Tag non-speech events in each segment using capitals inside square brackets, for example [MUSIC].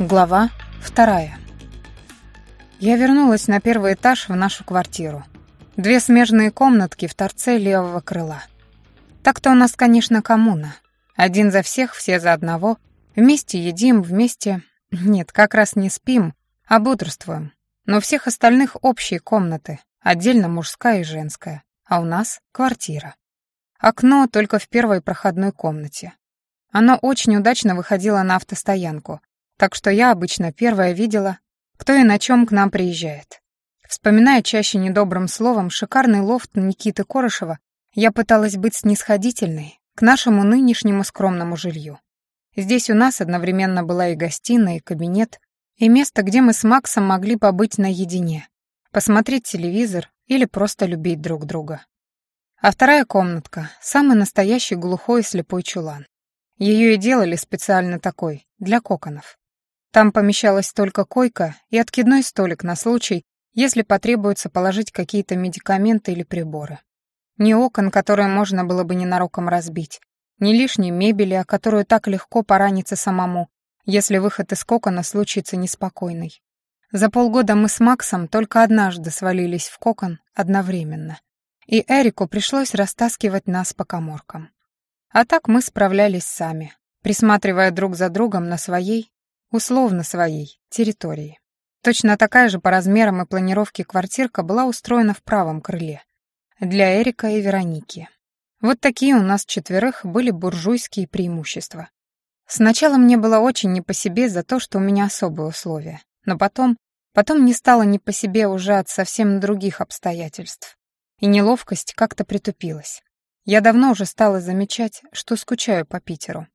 Глава вторая. Я вернулась на первый этаж в нашу квартиру. Две смежные комнатки в торце левого крыла. Так-то у нас, конечно, коммуна. Один за всех, все за одного. Вместе едим, вместе... Нет, как раз не спим, а бодрствуем. Но всех остальных общие комнаты, отдельно мужская и женская. А у нас квартира. Окно только в первой проходной комнате. Оно очень удачно выходило на автостоянку, так что я обычно первая видела, кто и на чем к нам приезжает. Вспоминая чаще недобрым словом шикарный лофт Никиты Корышева, я пыталась быть снисходительной к нашему нынешнему скромному жилью. Здесь у нас одновременно была и гостиная, и кабинет, и место, где мы с Максом могли побыть наедине, посмотреть телевизор или просто любить друг друга. А вторая комнатка — самый настоящий глухой и слепой чулан. Ее и делали специально такой, для коконов. Там помещалась только койка и откидной столик на случай, если потребуется положить какие-то медикаменты или приборы. Ни окон, которые можно было бы ненароком разбить, ни лишней мебели, о которую так легко пораниться самому, если выход из кокона случится неспокойный. За полгода мы с Максом только однажды свалились в кокон одновременно, и Эрику пришлось растаскивать нас по коморкам. А так мы справлялись сами, присматривая друг за другом на своей условно своей, территории. Точно такая же по размерам и планировке квартирка была устроена в правом крыле. Для Эрика и Вероники. Вот такие у нас четверых были буржуйские преимущества. Сначала мне было очень не по себе за то, что у меня особые условия, но потом, потом не стало не по себе уже от совсем других обстоятельств. И неловкость как-то притупилась. Я давно уже стала замечать, что скучаю по Питеру.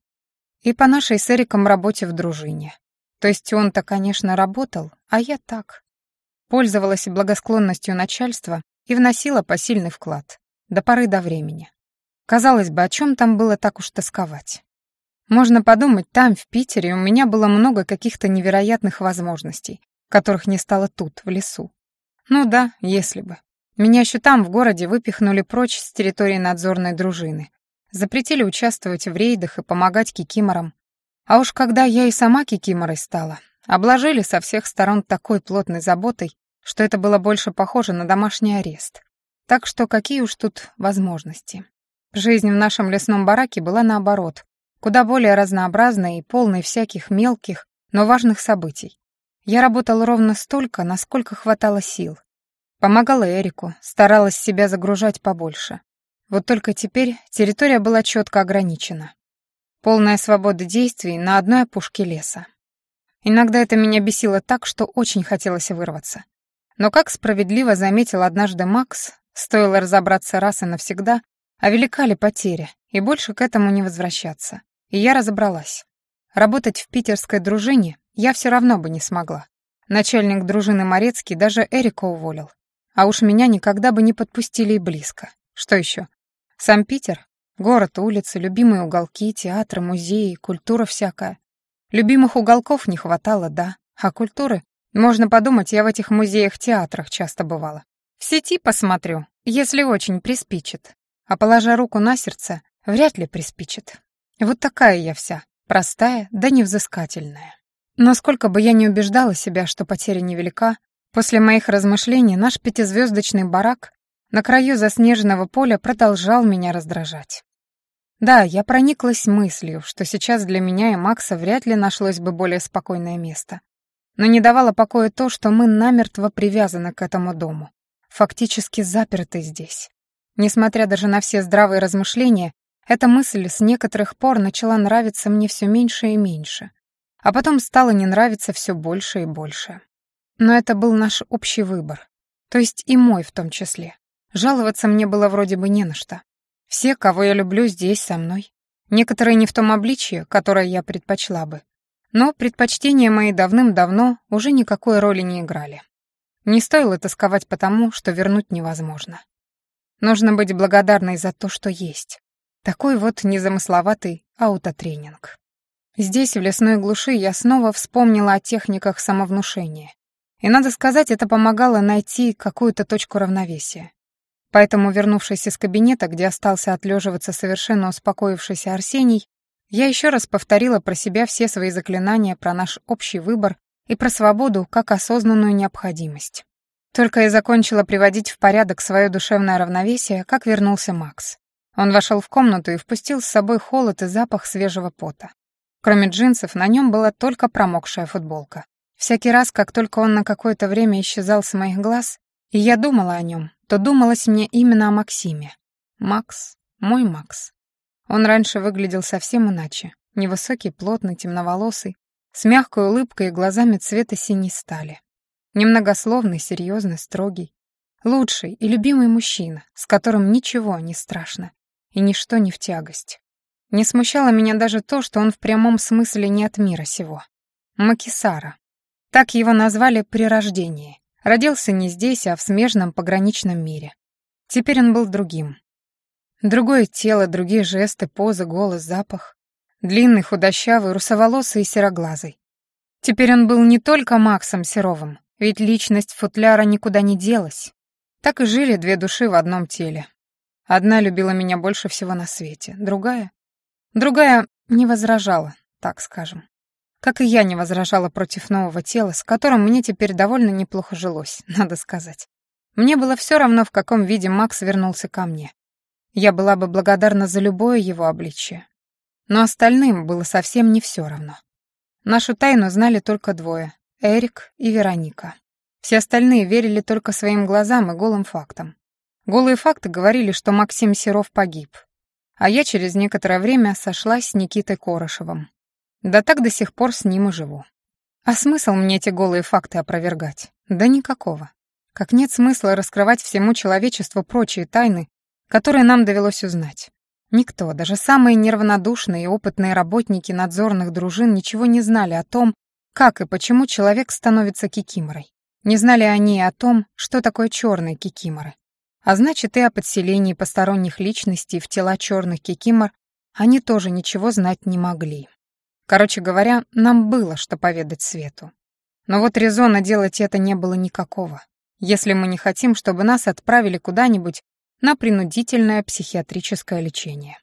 И по нашей с Эриком работе в дружине. То есть он-то, конечно, работал, а я так. Пользовалась благосклонностью начальства и вносила посильный вклад. До поры до времени. Казалось бы, о чем там было так уж тосковать? Можно подумать, там, в Питере, у меня было много каких-то невероятных возможностей, которых не стало тут, в лесу. Ну да, если бы. Меня еще там, в городе, выпихнули прочь с территории надзорной дружины. Запретили участвовать в рейдах и помогать кикиморам. А уж когда я и сама кикиморой стала, обложили со всех сторон такой плотной заботой, что это было больше похоже на домашний арест. Так что какие уж тут возможности. Жизнь в нашем лесном бараке была наоборот, куда более разнообразной и полной всяких мелких, но важных событий. Я работала ровно столько, насколько хватало сил. Помогала Эрику, старалась себя загружать побольше. Вот только теперь территория была четко ограничена. Полная свобода действий на одной опушке леса. Иногда это меня бесило так, что очень хотелось вырваться. Но, как справедливо заметил однажды Макс, стоило разобраться раз и навсегда, а велика ли потеря, и больше к этому не возвращаться. И я разобралась. Работать в питерской дружине я все равно бы не смогла. Начальник дружины Морецкий даже Эрика уволил. А уж меня никогда бы не подпустили и близко. Что еще? Сам Питер? Город, улицы, любимые уголки, театры, музеи, культура всякая. Любимых уголков не хватало, да, а культуры? Можно подумать, я в этих музеях-театрах часто бывала. В сети посмотрю, если очень приспичит. А положа руку на сердце, вряд ли приспичит. Вот такая я вся, простая да невзыскательная. Но сколько бы я ни убеждала себя, что потеря невелика, после моих размышлений наш пятизвездочный барак на краю заснеженного поля продолжал меня раздражать. Да, я прониклась мыслью, что сейчас для меня и Макса вряд ли нашлось бы более спокойное место. Но не давало покоя то, что мы намертво привязаны к этому дому, фактически заперты здесь. Несмотря даже на все здравые размышления, эта мысль с некоторых пор начала нравиться мне все меньше и меньше, а потом стала не нравиться все больше и больше. Но это был наш общий выбор, то есть и мой в том числе. Жаловаться мне было вроде бы не на что. Все, кого я люблю, здесь со мной. Некоторые не в том обличье, которое я предпочла бы. Но предпочтения мои давным-давно уже никакой роли не играли. Не стоило тосковать потому, что вернуть невозможно. Нужно быть благодарной за то, что есть. Такой вот незамысловатый аутотренинг. Здесь, в лесной глуши, я снова вспомнила о техниках самовнушения. И, надо сказать, это помогало найти какую-то точку равновесия. Поэтому, вернувшись из кабинета, где остался отлеживаться совершенно успокоившийся Арсений, Я еще раз повторила про себя все свои заклинания про наш общий выбор и про свободу как осознанную необходимость. Только я закончила приводить в порядок свое душевное равновесие, как вернулся Макс. Он вошел в комнату и впустил с собой холод и запах свежего пота. Кроме джинсов, на нем была только промокшая футболка. Всякий раз, как только он на какое-то время исчезал с моих глаз, и я думала о нем, то думалось мне именно о Максиме. Макс, мой Макс. Он раньше выглядел совсем иначе. Невысокий, плотный, темноволосый, с мягкой улыбкой и глазами цвета синей стали. Немногословный, серьезный, строгий. Лучший и любимый мужчина, с которым ничего не страшно и ничто не в тягость. Не смущало меня даже то, что он в прямом смысле не от мира сего. Макисара. Так его назвали при рождении. Родился не здесь, а в смежном пограничном мире. Теперь он был другим. Другое тело, другие жесты, позы, голос, запах. Длинный, худощавый, русоволосый и сероглазый. Теперь он был не только Максом Серовым, ведь личность футляра никуда не делась. Так и жили две души в одном теле. Одна любила меня больше всего на свете, другая... Другая не возражала, так скажем. Как и я не возражала против нового тела, с которым мне теперь довольно неплохо жилось, [LAUGHS] надо сказать. Мне было все равно, в каком виде Макс вернулся ко мне. Я была бы благодарна за любое его обличие. Но остальным было совсем не все равно. Нашу тайну знали только двое — Эрик и Вероника. Все остальные верили только своим глазам и голым фактам. Голые факты говорили, что Максим Серов погиб. А я через некоторое время сошлась с Никитой Корошевым. Да так до сих пор с ним и живу. А смысл мне эти голые факты опровергать? Да никакого. Как нет смысла раскрывать всему человечеству прочие тайны, которые нам довелось узнать. Никто, даже самые неравнодушные и опытные работники надзорных дружин ничего не знали о том, как и почему человек становится кикиморой. Не знали они о том, что такое черные кикиморы. А значит, и о подселении посторонних личностей в тела черных кикимор они тоже ничего знать не могли. Короче говоря, нам было что поведать Свету. Но вот резона делать это не было никакого, если мы не хотим, чтобы нас отправили куда-нибудь на принудительное психиатрическое лечение.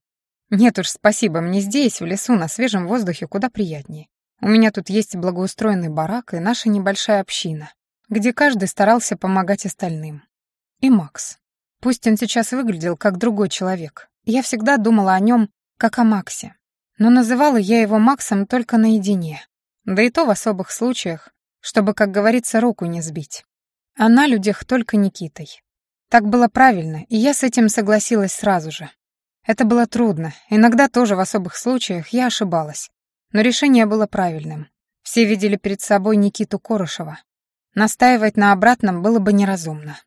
Нет уж, спасибо, мне здесь, в лесу, на свежем воздухе куда приятнее. У меня тут есть благоустроенный барак и наша небольшая община, где каждый старался помогать остальным. И Макс. Пусть он сейчас выглядел как другой человек, я всегда думала о нем как о Максе. Но называла я его Максом только наедине. Да и то в особых случаях, чтобы, как говорится, руку не сбить. А на людях только Никитой. Так было правильно, и я с этим согласилась сразу же. Это было трудно, иногда тоже в особых случаях я ошибалась. Но решение было правильным. Все видели перед собой Никиту Корошева. Настаивать на обратном было бы неразумно.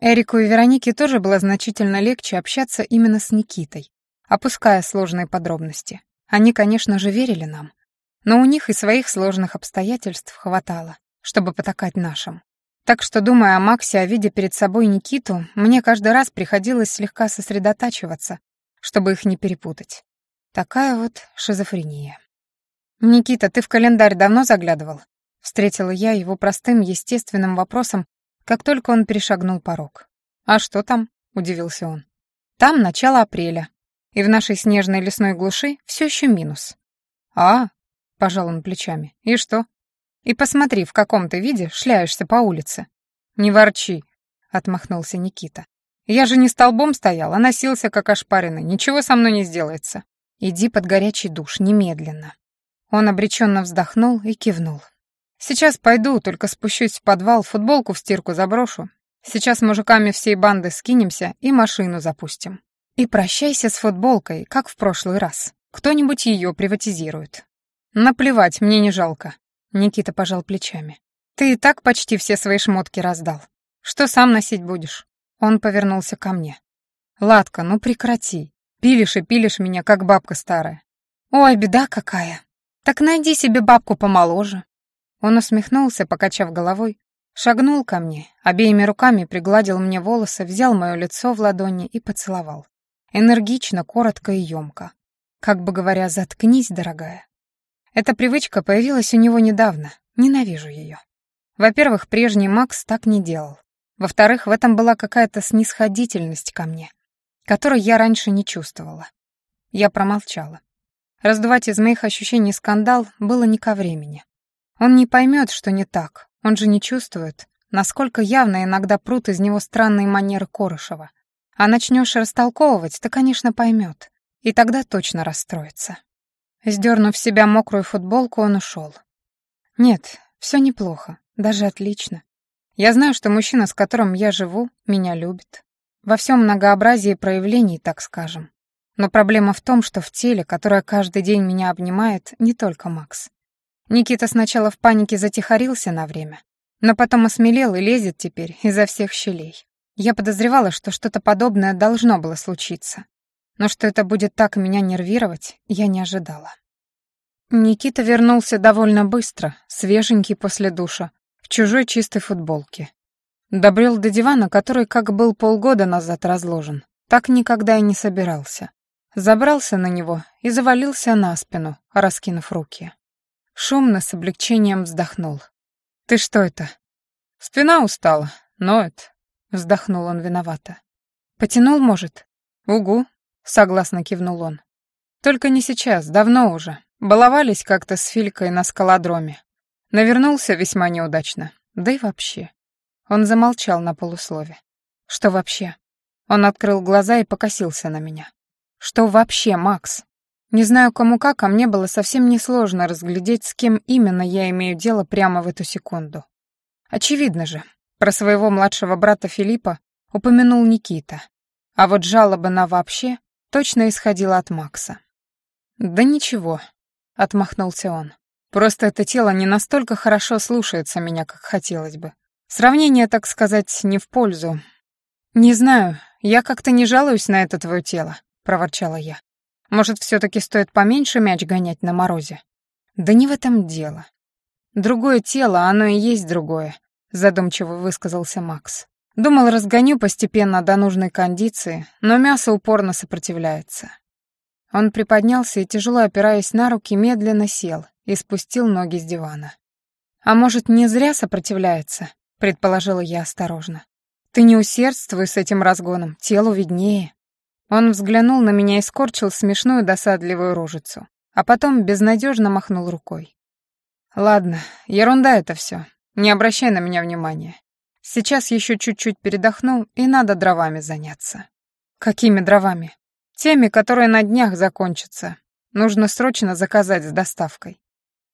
Эрику и Веронике тоже было значительно легче общаться именно с Никитой, опуская сложные подробности. Они, конечно же, верили нам. Но у них и своих сложных обстоятельств хватало, чтобы потакать нашим. Так что, думая о Максе, о виде перед собой Никиту, мне каждый раз приходилось слегка сосредотачиваться, чтобы их не перепутать. Такая вот шизофрения. «Никита, ты в календарь давно заглядывал?» Встретила я его простым, естественным вопросом, как только он перешагнул порог. «А что там?» — удивился он. «Там начало апреля, и в нашей снежной лесной глуши все еще минус». «А?» — пожал он плечами. «И что?» И посмотри, в каком ты виде шляешься по улице. Не ворчи, отмахнулся Никита. Я же не столбом стоял, а носился как ошпаренный. Ничего со мной не сделается. Иди под горячий душ немедленно. Он обреченно вздохнул и кивнул. Сейчас пойду, только спущусь в подвал, футболку в стирку заброшу. Сейчас мужиками всей банды скинемся и машину запустим. И прощайся с футболкой, как в прошлый раз. Кто-нибудь ее приватизирует. Наплевать, мне не жалко. Никита пожал плечами. «Ты и так почти все свои шмотки раздал. Что сам носить будешь?» Он повернулся ко мне. «Ладка, ну прекрати. Пилишь и пилишь меня, как бабка старая». «Ой, беда какая. Так найди себе бабку помоложе». Он усмехнулся, покачав головой, шагнул ко мне, обеими руками пригладил мне волосы, взял мое лицо в ладони и поцеловал. Энергично, коротко и емко. Как бы говоря, заткнись, дорогая. Эта привычка появилась у него недавно. Ненавижу ее. Во-первых, прежний Макс так не делал. Во-вторых, в этом была какая-то снисходительность ко мне, которой я раньше не чувствовала. Я промолчала. Раздувать из моих ощущений скандал было не ко времени. Он не поймет, что не так, он же не чувствует, насколько явно иногда прут из него странные манеры Корышева. А начнешь растолковывать, то, конечно, поймет. И тогда точно расстроится. Сдернув с себя мокрую футболку, он ушел. Нет, все неплохо, даже отлично. Я знаю, что мужчина, с которым я живу, меня любит. Во всем многообразии проявлений, так скажем. Но проблема в том, что в теле, которое каждый день меня обнимает, не только Макс. Никита сначала в панике затихарился на время, но потом осмелел и лезет теперь изо всех щелей. Я подозревала, что что-то подобное должно было случиться. Но что это будет так меня нервировать, я не ожидала. Никита вернулся довольно быстро, свеженький после душа, в чужой чистой футболке. Добрел до дивана, который, как был полгода назад разложен, так никогда и не собирался. Забрался на него и завалился на спину, раскинув руки. Шумно, с облегчением вздохнул. «Ты что это?» «Спина устала, ноет», — вздохнул он виновато. «Потянул, может?» «Угу», — согласно кивнул он. «Только не сейчас, давно уже. Баловались как-то с Филькой на скалодроме. Навернулся весьма неудачно. Да и вообще». Он замолчал на полуслове. «Что вообще?» Он открыл глаза и покосился на меня. «Что вообще, Макс?» Не знаю, кому как, а мне было совсем несложно разглядеть, с кем именно я имею дело прямо в эту секунду. Очевидно же, про своего младшего брата Филиппа упомянул Никита, а вот жалоба на «вообще» точно исходила от Макса. «Да ничего», — отмахнулся он. «Просто это тело не настолько хорошо слушается меня, как хотелось бы. Сравнение, так сказать, не в пользу. Не знаю, я как-то не жалуюсь на это твое тело», — проворчала я. Может, все-таки стоит поменьше мяч гонять на морозе? Да не в этом дело. Другое тело, оно и есть другое, задумчиво высказался Макс. Думал, разгоню постепенно до нужной кондиции, но мясо упорно сопротивляется. Он приподнялся и, тяжело опираясь на руки, медленно сел и спустил ноги с дивана. «А может, не зря сопротивляется?» — предположила я осторожно. «Ты не усердствуй с этим разгоном, телу виднее». Он взглянул на меня и скорчил смешную досадливую рожицу, а потом безнадежно махнул рукой. «Ладно, ерунда это все. Не обращай на меня внимания. Сейчас еще чуть-чуть передохну, и надо дровами заняться». «Какими дровами?» «Теми, которые на днях закончатся. Нужно срочно заказать с доставкой».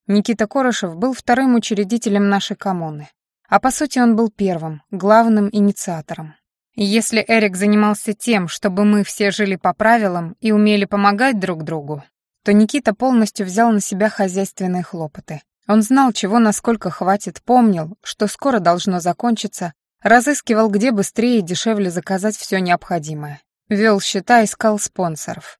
Никита Корошев был вторым учредителем нашей коммуны, а по сути он был первым, главным инициатором. И если Эрик занимался тем, чтобы мы все жили по правилам и умели помогать друг другу, то Никита полностью взял на себя хозяйственные хлопоты. Он знал, чего насколько хватит, помнил, что скоро должно закончиться, разыскивал, где быстрее и дешевле заказать все необходимое. Вел счета, искал спонсоров.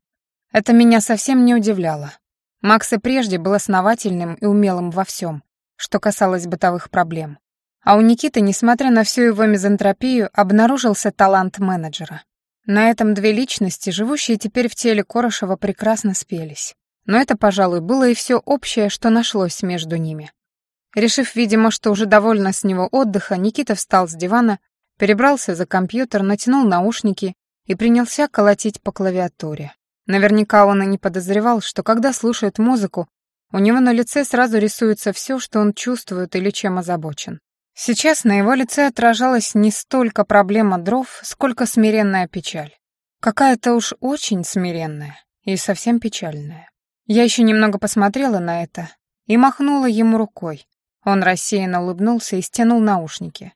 Это меня совсем не удивляло. Макс и прежде был основательным и умелым во всем, что касалось бытовых проблем. А у Никиты, несмотря на всю его мизантропию, обнаружился талант менеджера. На этом две личности, живущие теперь в теле Корошева, прекрасно спелись. Но это, пожалуй, было и все общее, что нашлось между ними. Решив, видимо, что уже довольно с него отдыха, Никита встал с дивана, перебрался за компьютер, натянул наушники и принялся колотить по клавиатуре. Наверняка он и не подозревал, что когда слушает музыку, у него на лице сразу рисуется все, что он чувствует или чем озабочен. Сейчас на его лице отражалась не столько проблема дров, сколько смиренная печаль. Какая-то уж очень смиренная и совсем печальная. Я еще немного посмотрела на это и махнула ему рукой. Он рассеянно улыбнулся и стянул наушники.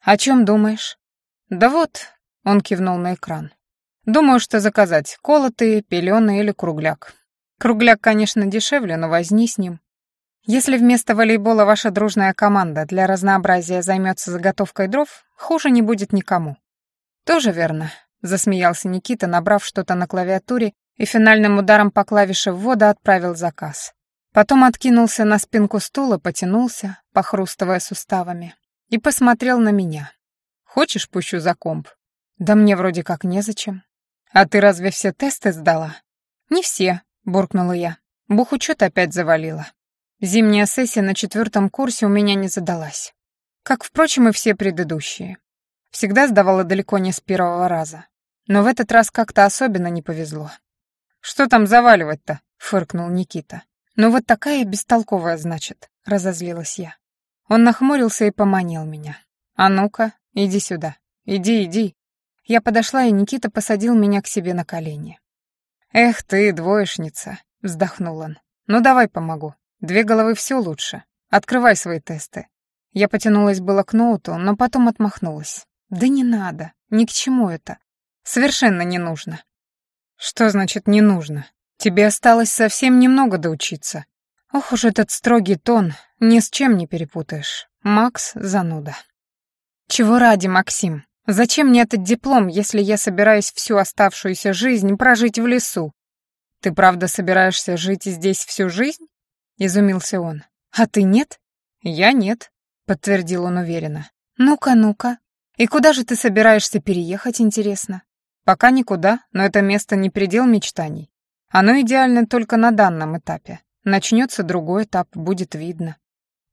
«О чем думаешь?» «Да вот», — он кивнул на экран. «Думаю, что заказать колотые, пеленые или кругляк. Кругляк, конечно, дешевле, но возни с ним. Если вместо волейбола ваша дружная команда для разнообразия займется заготовкой дров, хуже не будет никому. Тоже верно, засмеялся Никита, набрав что-то на клавиатуре и финальным ударом по клавише ввода отправил заказ. Потом откинулся на спинку стула, потянулся, похрустывая суставами, и посмотрел на меня. «Хочешь, пущу за комп?» «Да мне вроде как незачем». «А ты разве все тесты сдала?» «Не все», — буркнула я. Бухучет опять завалила. Зимняя сессия на четвертом курсе у меня не задалась. Как, впрочем, и все предыдущие. Всегда сдавала далеко не с первого раза. Но в этот раз как-то особенно не повезло. «Что там заваливать-то?» — фыркнул Никита. «Ну вот такая бестолковая, значит», — разозлилась я. Он нахмурился и поманил меня. «А ну-ка, иди сюда. Иди, иди». Я подошла, и Никита посадил меня к себе на колени. «Эх ты, двоечница», — вздохнул он. «Ну давай помогу. Две головы все лучше. Открывай свои тесты». Я потянулась было к ноуту, но потом отмахнулась. «Да не надо. Ни к чему это. Совершенно не нужно». «Что значит «не нужно»? Тебе осталось совсем немного доучиться. Ох уж этот строгий тон, ни с чем не перепутаешь. Макс — зануда». «Чего ради, Максим? Зачем мне этот диплом, если я собираюсь всю оставшуюся жизнь прожить в лесу? Ты правда собираешься жить здесь всю жизнь? Изумился он. А ты нет? Я нет, подтвердил он уверенно. Ну-ка, ну-ка. И куда же ты собираешься переехать, интересно? Пока никуда, но это место не предел мечтаний. Оно идеально только на данном этапе. Начнется другой этап, будет видно.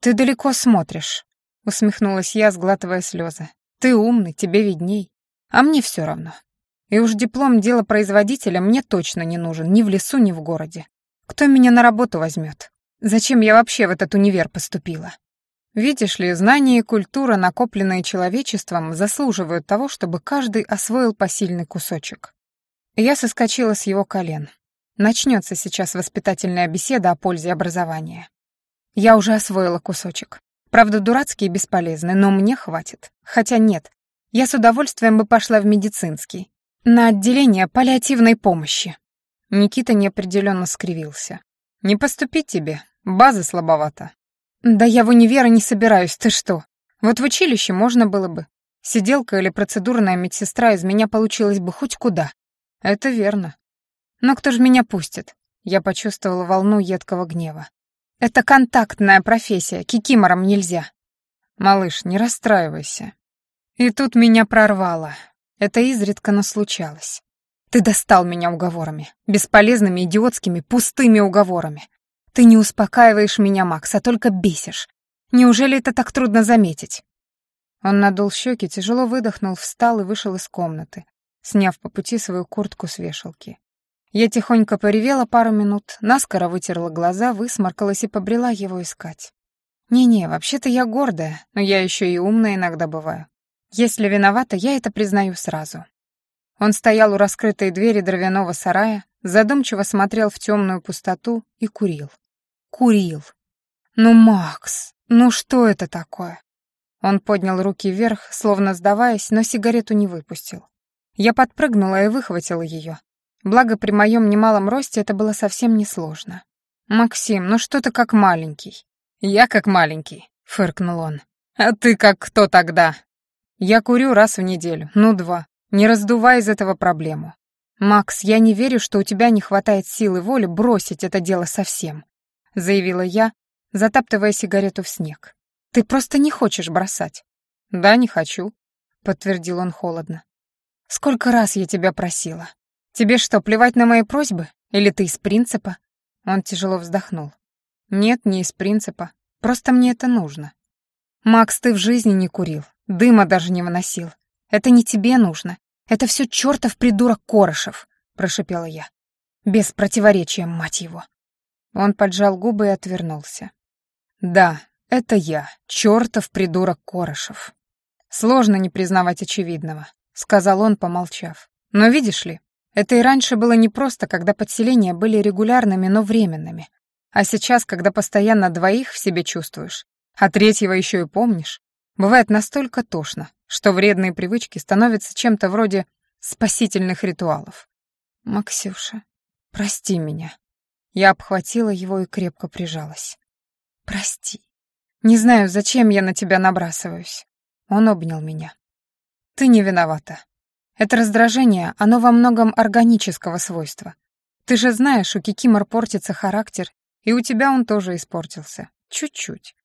Ты далеко смотришь, усмехнулась я, сглатывая слезы. Ты умный, тебе видней. А мне все равно. И уж диплом дела производителя мне точно не нужен ни в лесу, ни в городе. Кто меня на работу возьмет? Зачем я вообще в этот универ поступила? Видишь ли, знания и культура, накопленные человечеством, заслуживают того, чтобы каждый освоил посильный кусочек. Я соскочила с его колен. Начнется сейчас воспитательная беседа о пользе образования. Я уже освоила кусочек. Правда, дурацкий и бесполезный, но мне хватит. Хотя нет, я с удовольствием бы пошла в медицинский. На отделение паллиативной помощи. Никита неопределенно скривился. «Не поступить тебе, база слабовата». «Да я в универ не собираюсь, ты что? Вот в училище можно было бы. Сиделка или процедурная медсестра из меня получилась бы хоть куда». «Это верно. Но кто же меня пустит?» Я почувствовала волну едкого гнева. Это контактная профессия, кикимором нельзя. Малыш, не расстраивайся. И тут меня прорвало. Это изредка, но случалось. Ты достал меня уговорами. Бесполезными, идиотскими, пустыми уговорами. Ты не успокаиваешь меня, Макс, а только бесишь. Неужели это так трудно заметить? Он надул щеки, тяжело выдохнул, встал и вышел из комнаты, сняв по пути свою куртку с вешалки. Я тихонько поревела пару минут, наскоро вытерла глаза, высморкалась и побрела его искать. Не-не, вообще-то я гордая, но я еще и умная иногда бываю. Если виновата, я это признаю сразу. Он стоял у раскрытой двери дровяного сарая, задумчиво смотрел в темную пустоту и курил. Курил. «Ну, Макс, ну что это такое?» Он поднял руки вверх, словно сдаваясь, но сигарету не выпустил. Я подпрыгнула и выхватила ее, Благо, при моем немалом росте это было совсем несложно. «Максим, ну что ты как маленький?» «Я как маленький», — фыркнул он. «А ты как кто тогда?» «Я курю раз в неделю, ну два. Не раздувай из этого проблему. Макс, я не верю, что у тебя не хватает силы воли бросить это дело совсем», — заявила я, затаптывая сигарету в снег. «Ты просто не хочешь бросать». «Да, не хочу», — подтвердил он холодно. «Сколько раз я тебя просила?» «Тебе что, плевать на мои просьбы? Или ты из принципа?» Он тяжело вздохнул. «Нет, не из принципа. Просто мне это нужно». «Макс, ты в жизни не курил, дыма даже не выносил. Это не тебе нужно. Это все чертов придурок Корошев», — прошипела я. Без противоречия, мать его. Он поджал губы и отвернулся. «Да, это я, чертов придурок Корошев. Сложно не признавать очевидного», — сказал он, помолчав. «Но видишь ли, это и раньше было непросто, когда подселения были регулярными, но временными. А сейчас, когда постоянно двоих в себе чувствуешь, а третьего еще и помнишь, бывает настолько тошно, что вредные привычки становятся чем-то вроде спасительных ритуалов. «Максюша, прости меня». Я обхватила его и крепко прижалась. «Прости. Не знаю, зачем я на тебя набрасываюсь». Он обнял меня. «Ты не виновата. Это раздражение, оно во многом органического свойства. Ты же знаешь, у Кикимор портится характер, и у тебя он тоже испортился. Чуть-чуть.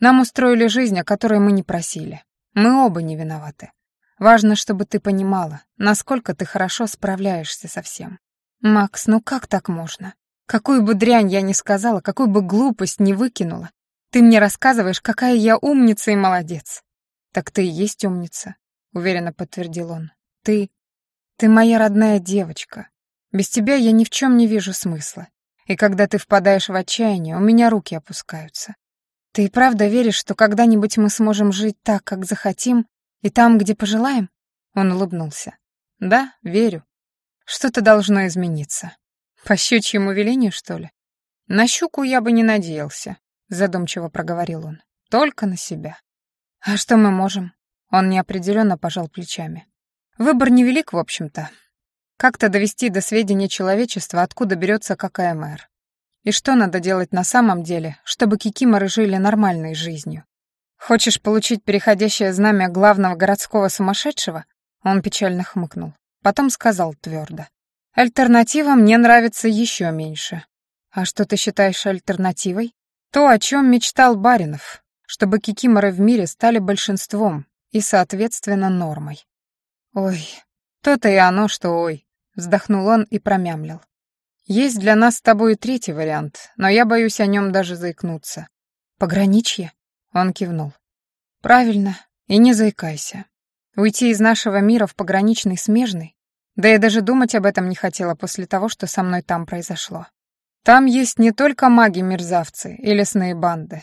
Нам устроили жизнь, о которой мы не просили. Мы оба не виноваты. Важно, чтобы ты понимала, насколько ты хорошо справляешься со всем. Макс, ну как так можно? Какую бы дрянь я ни сказала, какую бы глупость ни выкинула, ты мне рассказываешь, какая я умница и молодец. Так ты и есть умница, уверенно подтвердил он. Ты... Ты моя родная девочка. Без тебя я ни в чем не вижу смысла. И когда ты впадаешь в отчаяние, у меня руки опускаются. Ты и правда веришь, что когда-нибудь мы сможем жить так, как захотим, и там, где пожелаем? Он улыбнулся. Да, верю. Что-то должно измениться. По щучьему велению, что ли? На щуку я бы не надеялся, задумчиво проговорил он. Только на себя. А что мы можем? Он неопределенно пожал плечами. Выбор невелик, в общем-то. Как-то довести до сведения человечества, откуда берется какая мэр. И что надо делать на самом деле, чтобы кикиморы жили нормальной жизнью? Хочешь получить переходящее знамя главного городского сумасшедшего? Он печально хмыкнул. Потом сказал твердо. Альтернатива мне нравится еще меньше. А что ты считаешь альтернативой? То, о чем мечтал Баринов, чтобы кикиморы в мире стали большинством и, соответственно, нормой. Ой, то-то и оно, что ой, вздохнул он и промямлил. Есть для нас с тобой третий вариант, но я боюсь о нем даже заикнуться. Пограничье? Он кивнул. Правильно, и не заикайся. Уйти из нашего мира в пограничный смежный? Да я даже думать об этом не хотела после того, что со мной там произошло. Там есть не только маги-мерзавцы и лесные банды.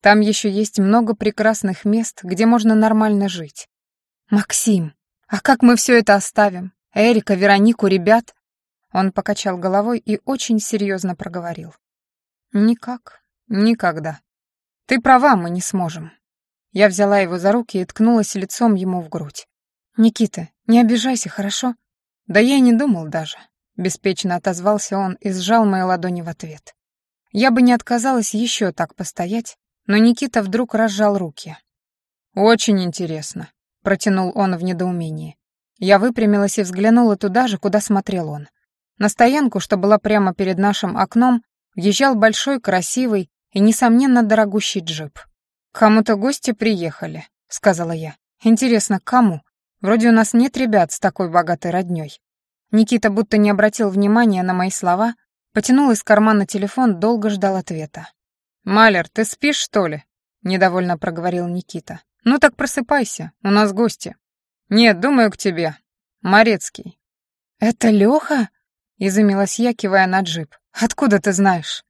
Там еще есть много прекрасных мест, где можно нормально жить. Максим, а как мы все это оставим? Эрика, Веронику, ребят? Он покачал головой и очень серьезно проговорил. «Никак, никогда. Ты права, мы не сможем». Я взяла его за руки и ткнулась лицом ему в грудь. «Никита, не обижайся, хорошо?» «Да я и не думал даже», — беспечно отозвался он и сжал мои ладони в ответ. Я бы не отказалась еще так постоять, но Никита вдруг разжал руки. «Очень интересно», — протянул он в недоумении. Я выпрямилась и взглянула туда же, куда смотрел он. На стоянку, что была прямо перед нашим окном, въезжал большой, красивый и, несомненно, дорогущий джип. «Кому-то гости приехали», — сказала я. «Интересно, к кому? Вроде у нас нет ребят с такой богатой роднёй». Никита будто не обратил внимания на мои слова, потянул из кармана телефон, долго ждал ответа. «Малер, ты спишь, что ли?» — недовольно проговорил Никита. «Ну так просыпайся, у нас гости». «Нет, думаю, к тебе. Морецкий». «Это Лёха?» Изумилась я, кивая на джип. «Откуда ты знаешь?»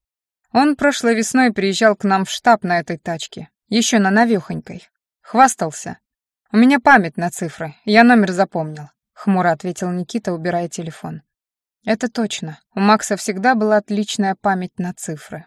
Он прошлой весной приезжал к нам в штаб на этой тачке, еще на новехонькой. Хвастался. «У меня память на цифры, я номер запомнил», — хмуро ответил Никита, убирая телефон. «Это точно. У Макса всегда была отличная память на цифры».